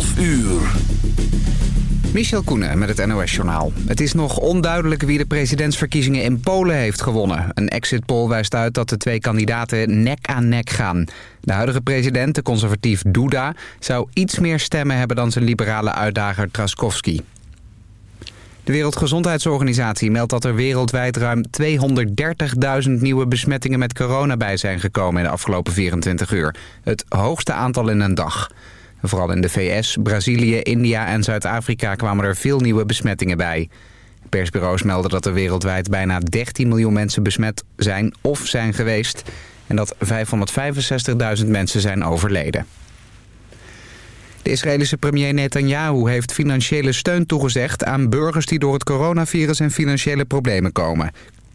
12 uur. Michel Koenen met het NOS-journaal. Het is nog onduidelijk wie de presidentsverkiezingen in Polen heeft gewonnen. Een exit poll wijst uit dat de twee kandidaten nek aan nek gaan. De huidige president, de conservatief Duda, zou iets meer stemmen hebben dan zijn liberale uitdager Traskowski. De Wereldgezondheidsorganisatie meldt dat er wereldwijd ruim 230.000 nieuwe besmettingen met corona bij zijn gekomen in de afgelopen 24 uur. Het hoogste aantal in een dag. Vooral in de VS, Brazilië, India en Zuid-Afrika kwamen er veel nieuwe besmettingen bij. Persbureaus melden dat er wereldwijd bijna 13 miljoen mensen besmet zijn of zijn geweest... en dat 565.000 mensen zijn overleden. De Israëlische premier Netanyahu heeft financiële steun toegezegd aan burgers die door het coronavirus in financiële problemen komen.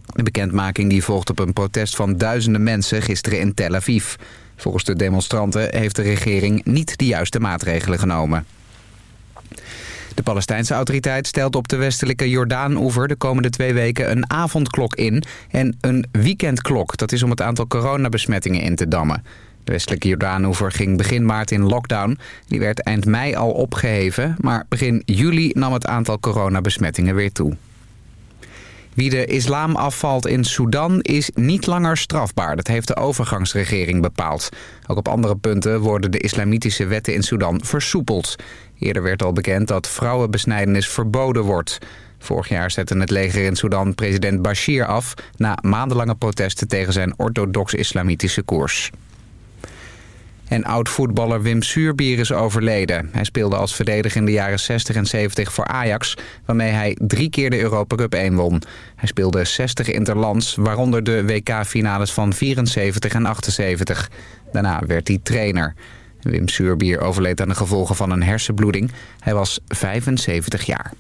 De bekendmaking die volgt op een protest van duizenden mensen gisteren in Tel Aviv. Volgens de demonstranten heeft de regering niet de juiste maatregelen genomen. De Palestijnse autoriteit stelt op de westelijke Jordaan-oever de komende twee weken een avondklok in en een weekendklok. Dat is om het aantal coronabesmettingen in te dammen. De westelijke Jordaanoever ging begin maart in lockdown. Die werd eind mei al opgeheven, maar begin juli nam het aantal coronabesmettingen weer toe. Wie de islam afvalt in Sudan is niet langer strafbaar. Dat heeft de overgangsregering bepaald. Ook op andere punten worden de islamitische wetten in Sudan versoepeld. Eerder werd al bekend dat vrouwenbesnijdenis verboden wordt. Vorig jaar zette het leger in Sudan president Bashir af... na maandenlange protesten tegen zijn orthodox-islamitische koers. En oud-voetballer Wim Suurbier is overleden. Hij speelde als verdediger in de jaren 60 en 70 voor Ajax... waarmee hij drie keer de Europa Cup 1 won. Hij speelde 60 interlands, waaronder de WK-finales van 74 en 78. Daarna werd hij trainer. Wim Suurbier overleed aan de gevolgen van een hersenbloeding. Hij was 75 jaar.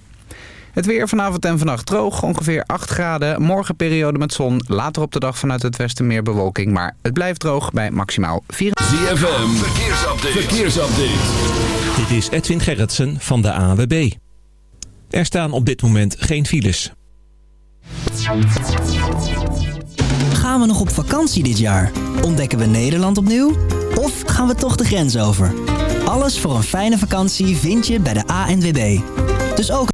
Het weer vanavond en vannacht droog, ongeveer 8 graden. Morgen periode met zon, later op de dag vanuit het westen meer bewolking. Maar het blijft droog bij maximaal 4... ZFM, verkeersupdate. verkeersupdate. Dit is Edwin Gerritsen van de AWB. Er staan op dit moment geen files. Gaan we nog op vakantie dit jaar? Ontdekken we Nederland opnieuw? Of gaan we toch de grens over? Alles voor een fijne vakantie vind je bij de ANWB. Dus ook...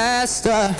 festa.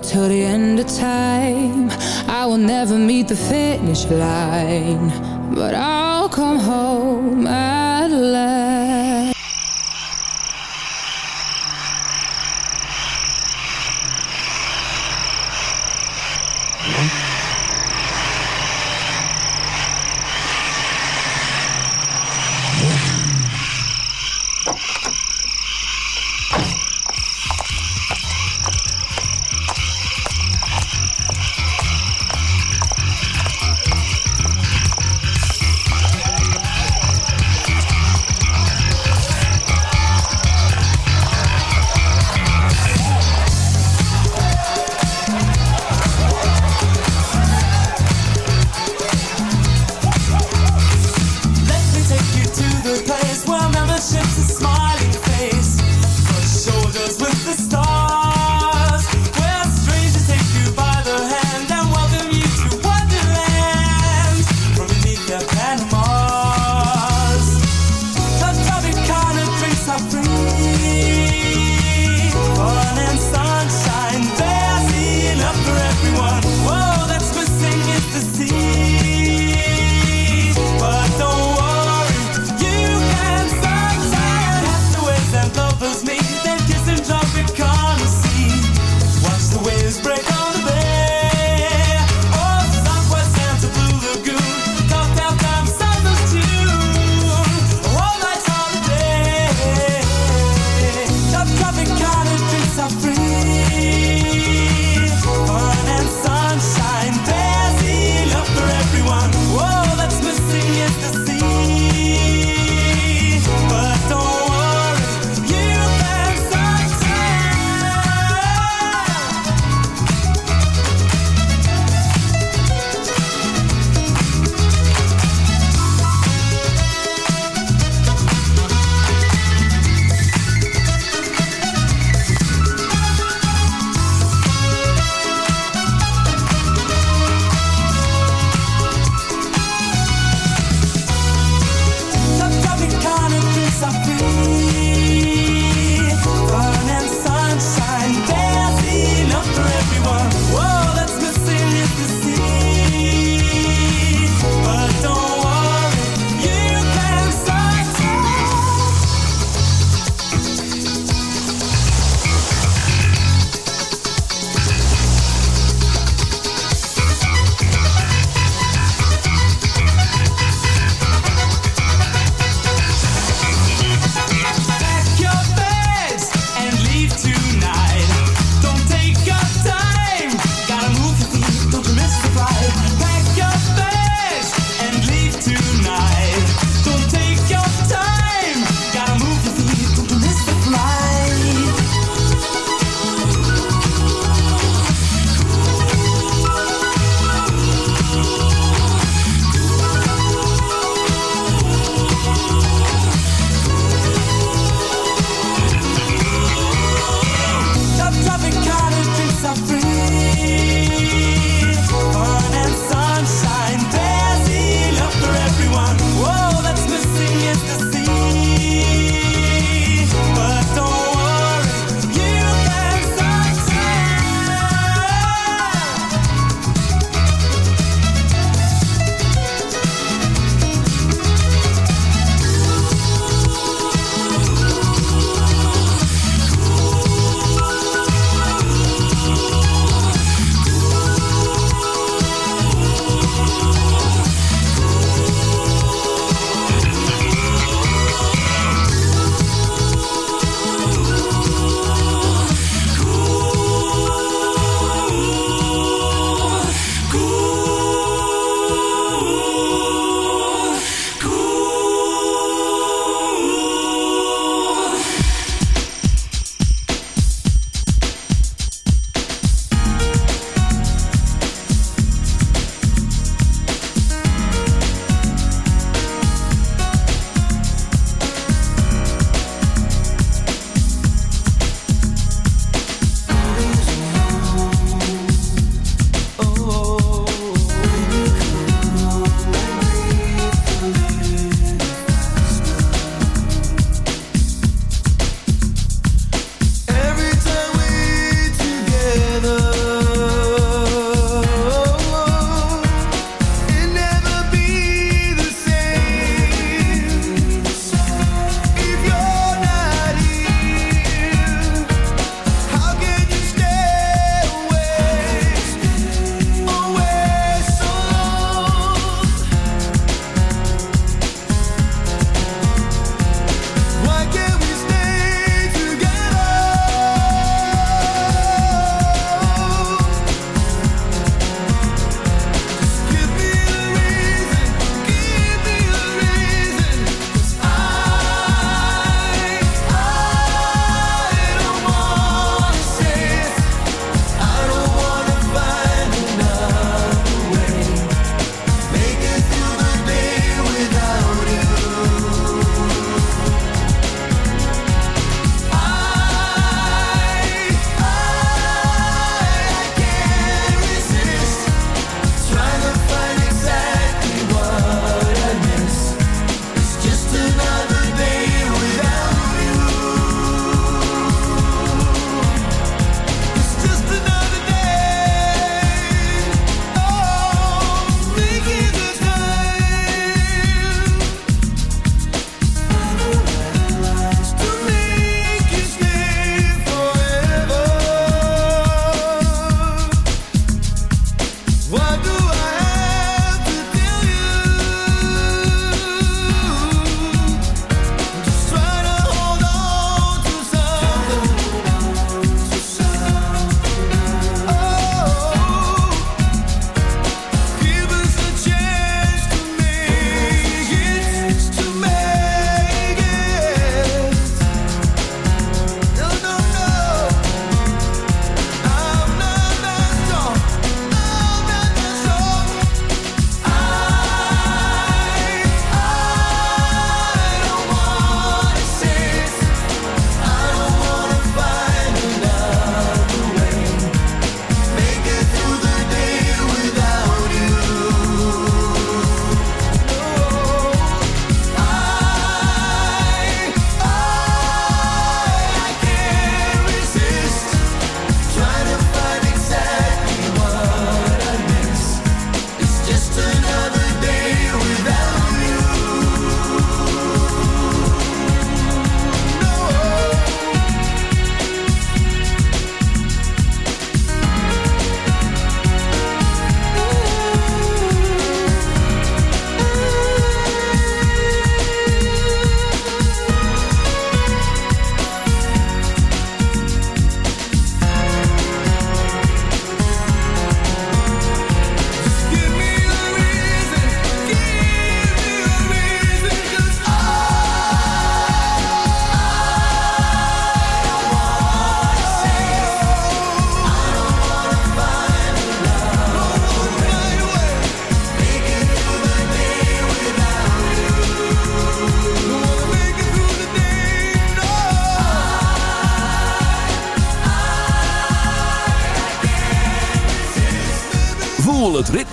Till the end of time. I will never meet the finish line, but I'll come home at last.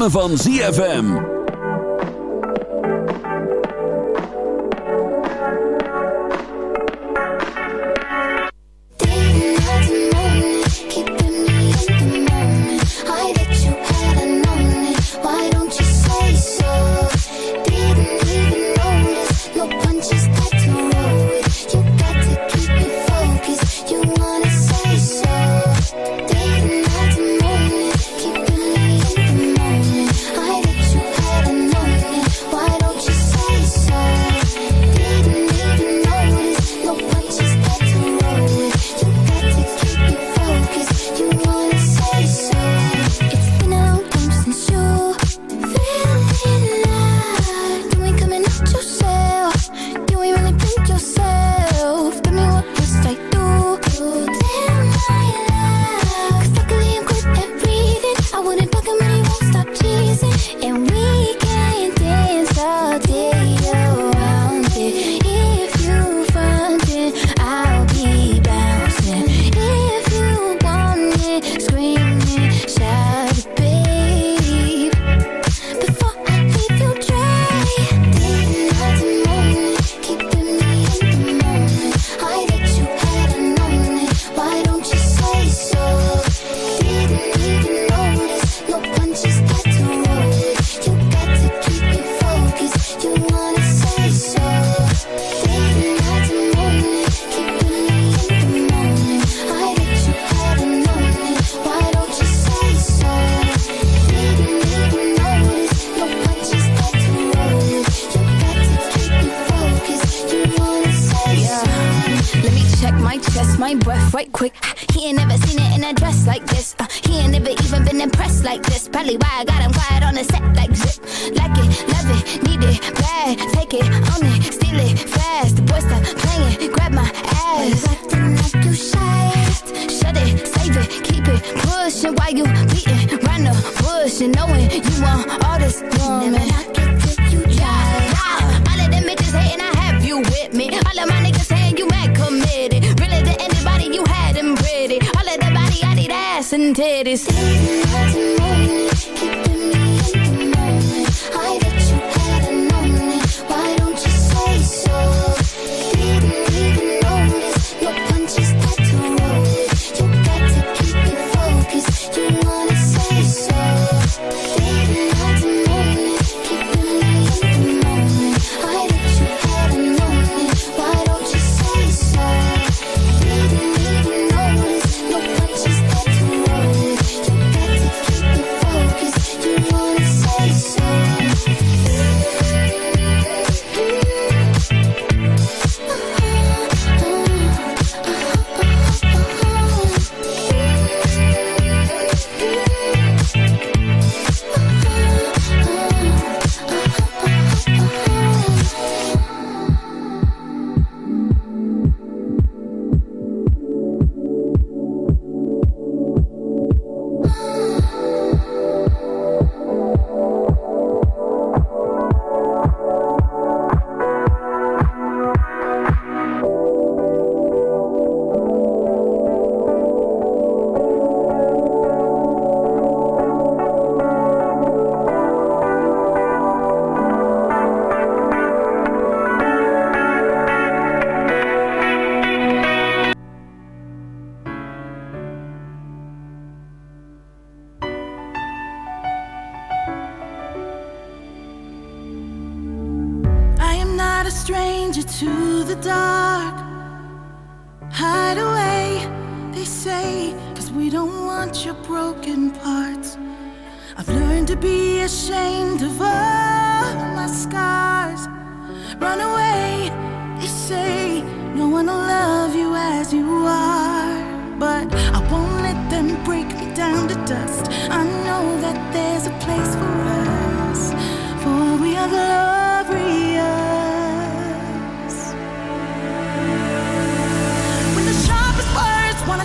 van ZFM.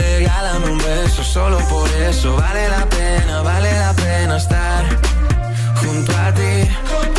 Regálame un beso, solo por eso vale la pena, vale la pena estar junto a ti. tú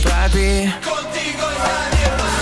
junto. Contigo nadie más.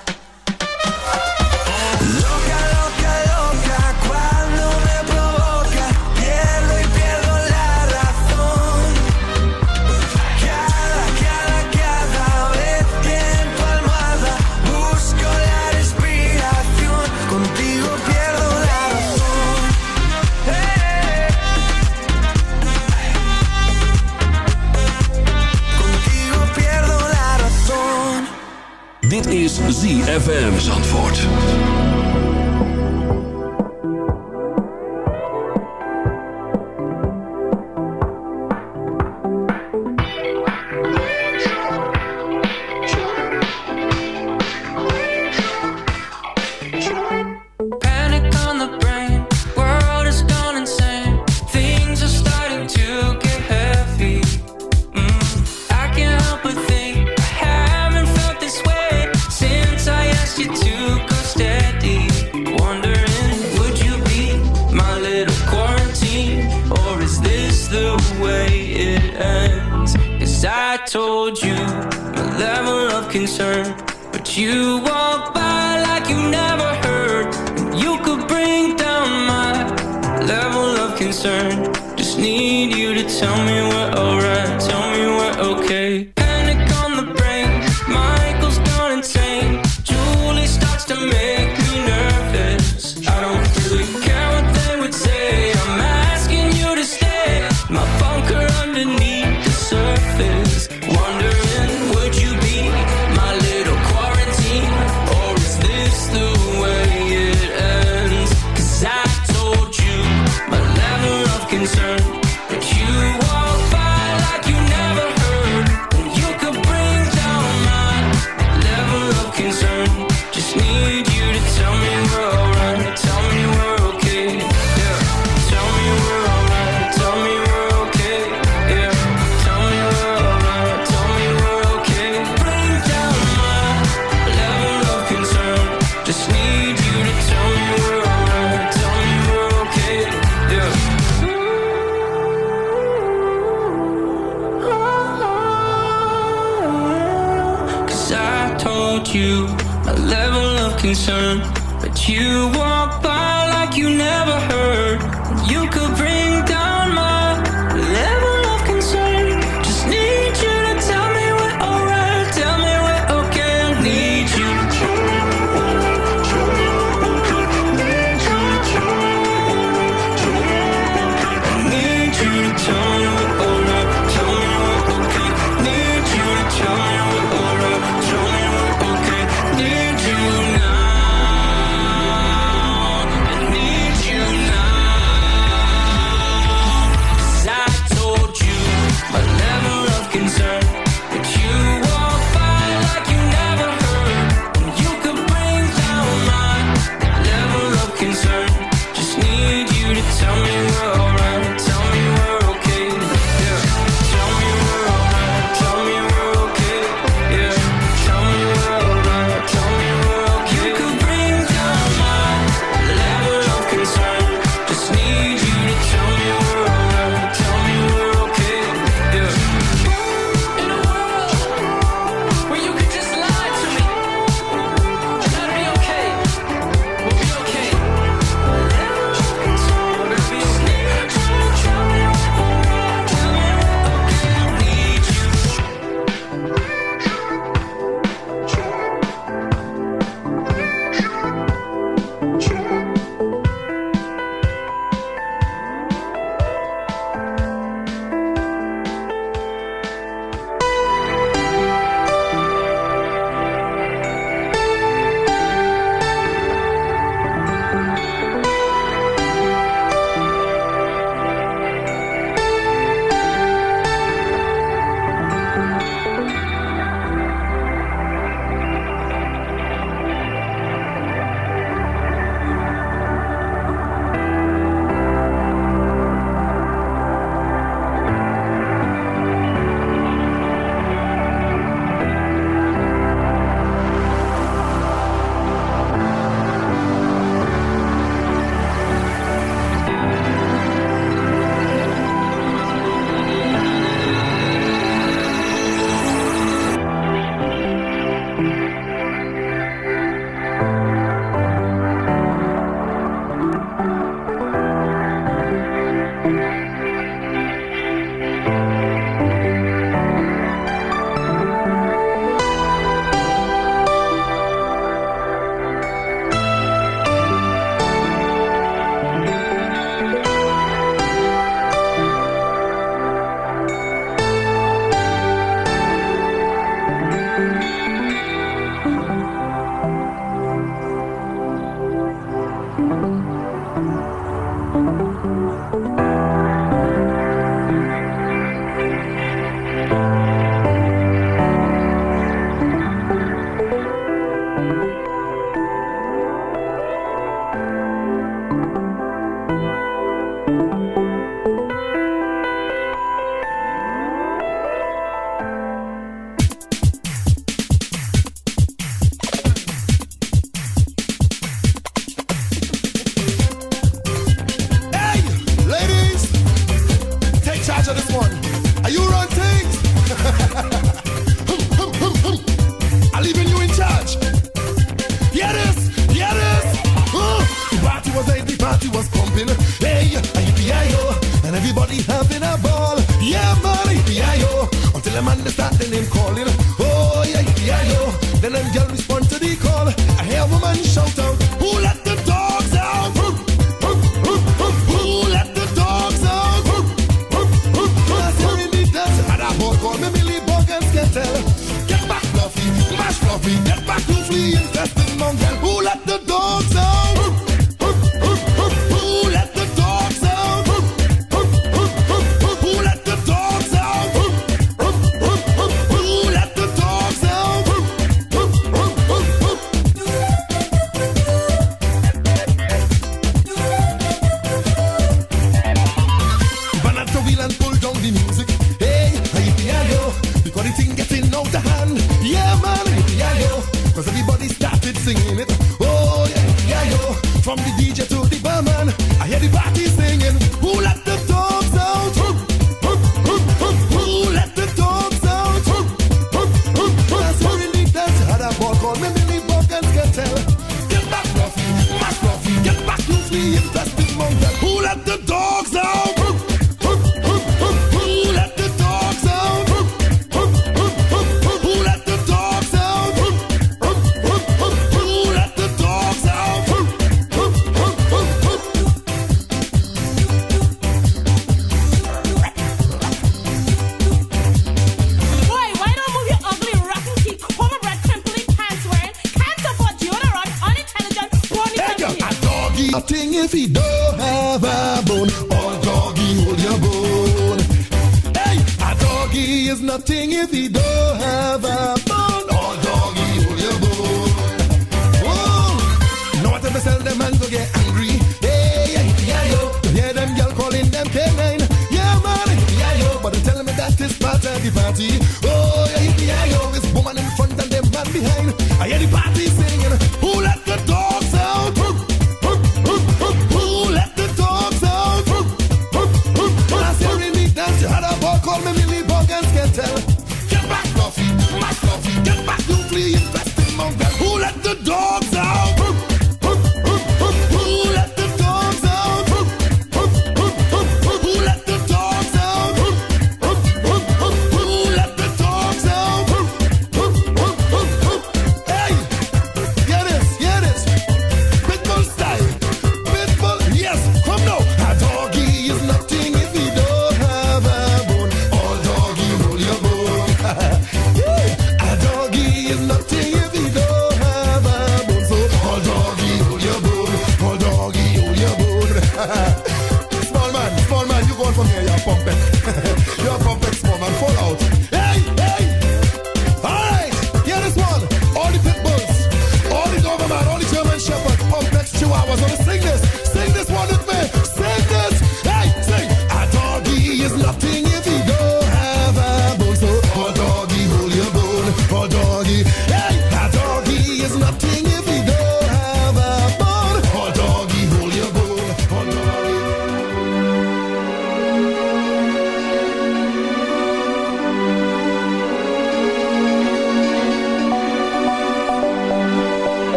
Is ZFM Zandvoort.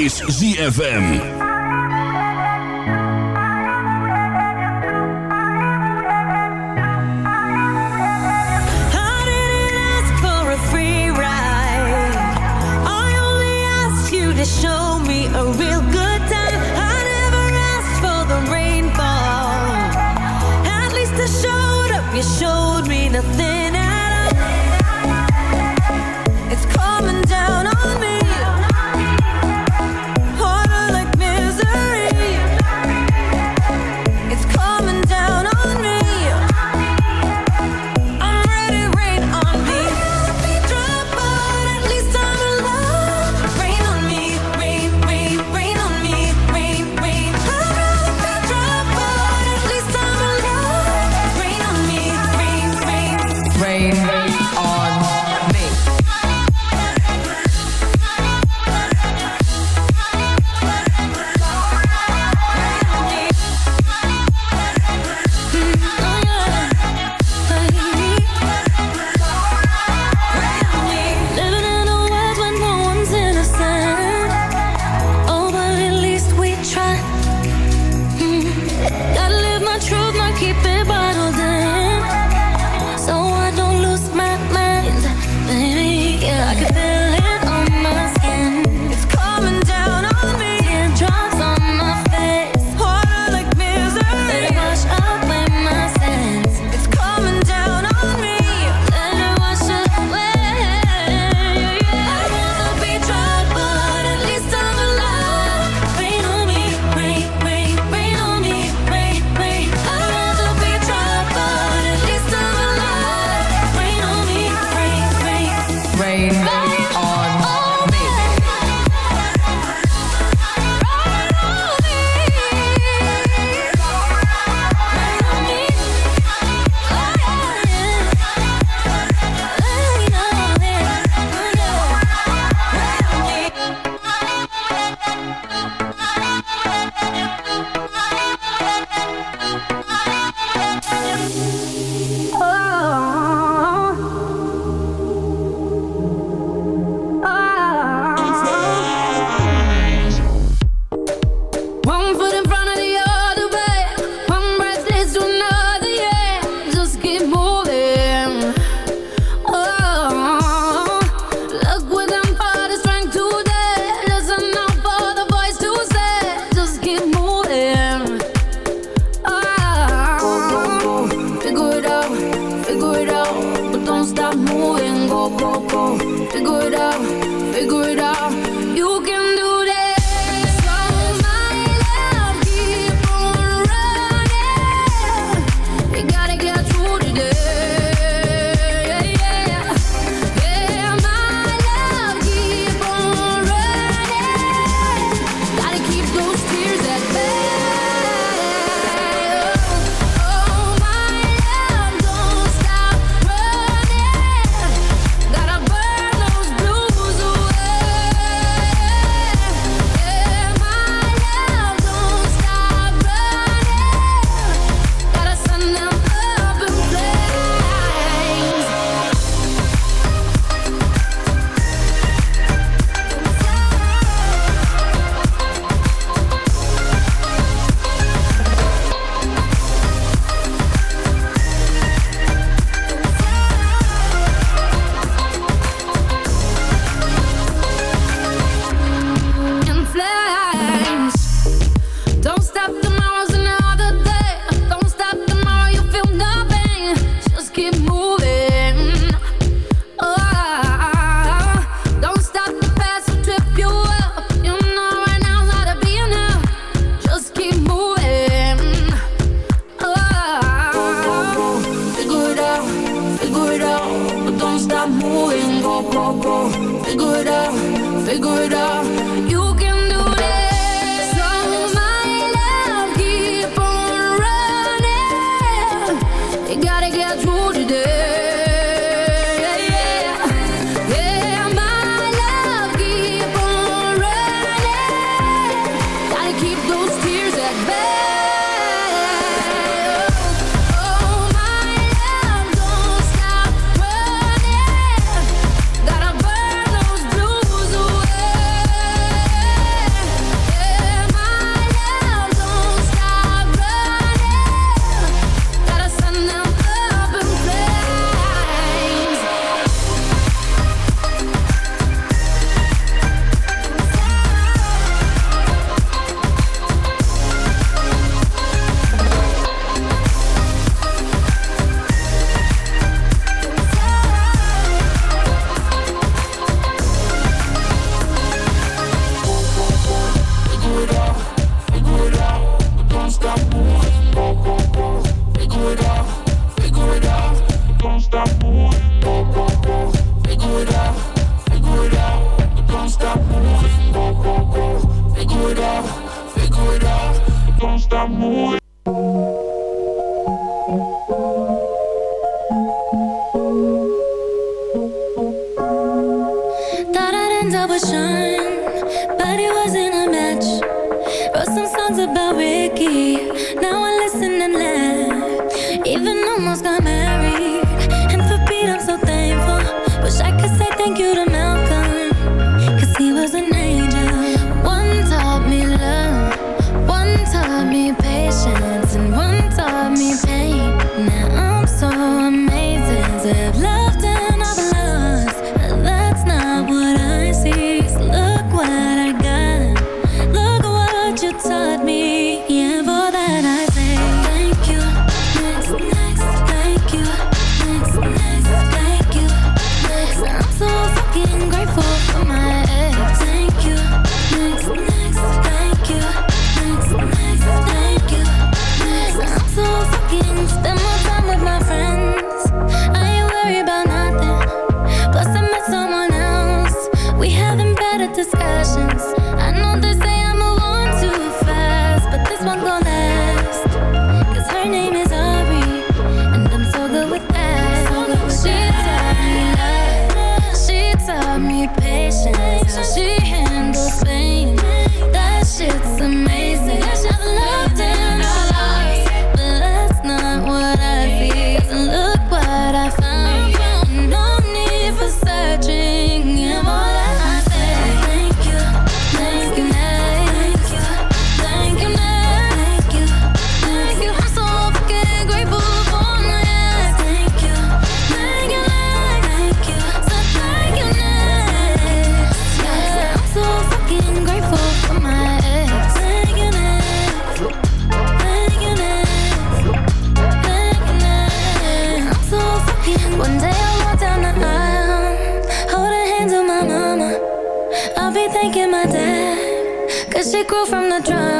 Is ZFM. Te she handles pain. That from the drum.